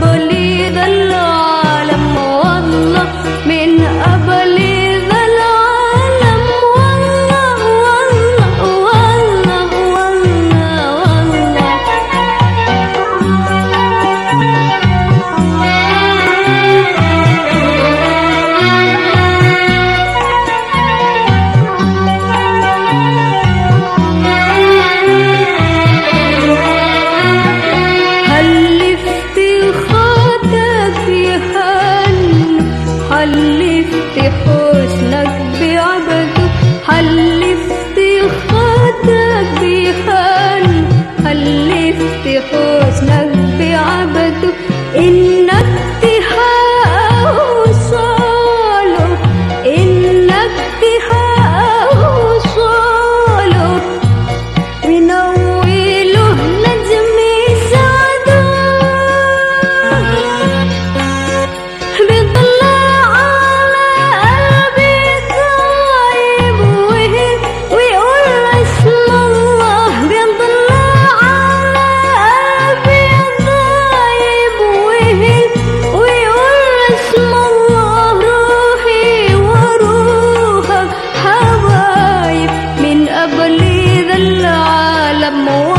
من Sigue more.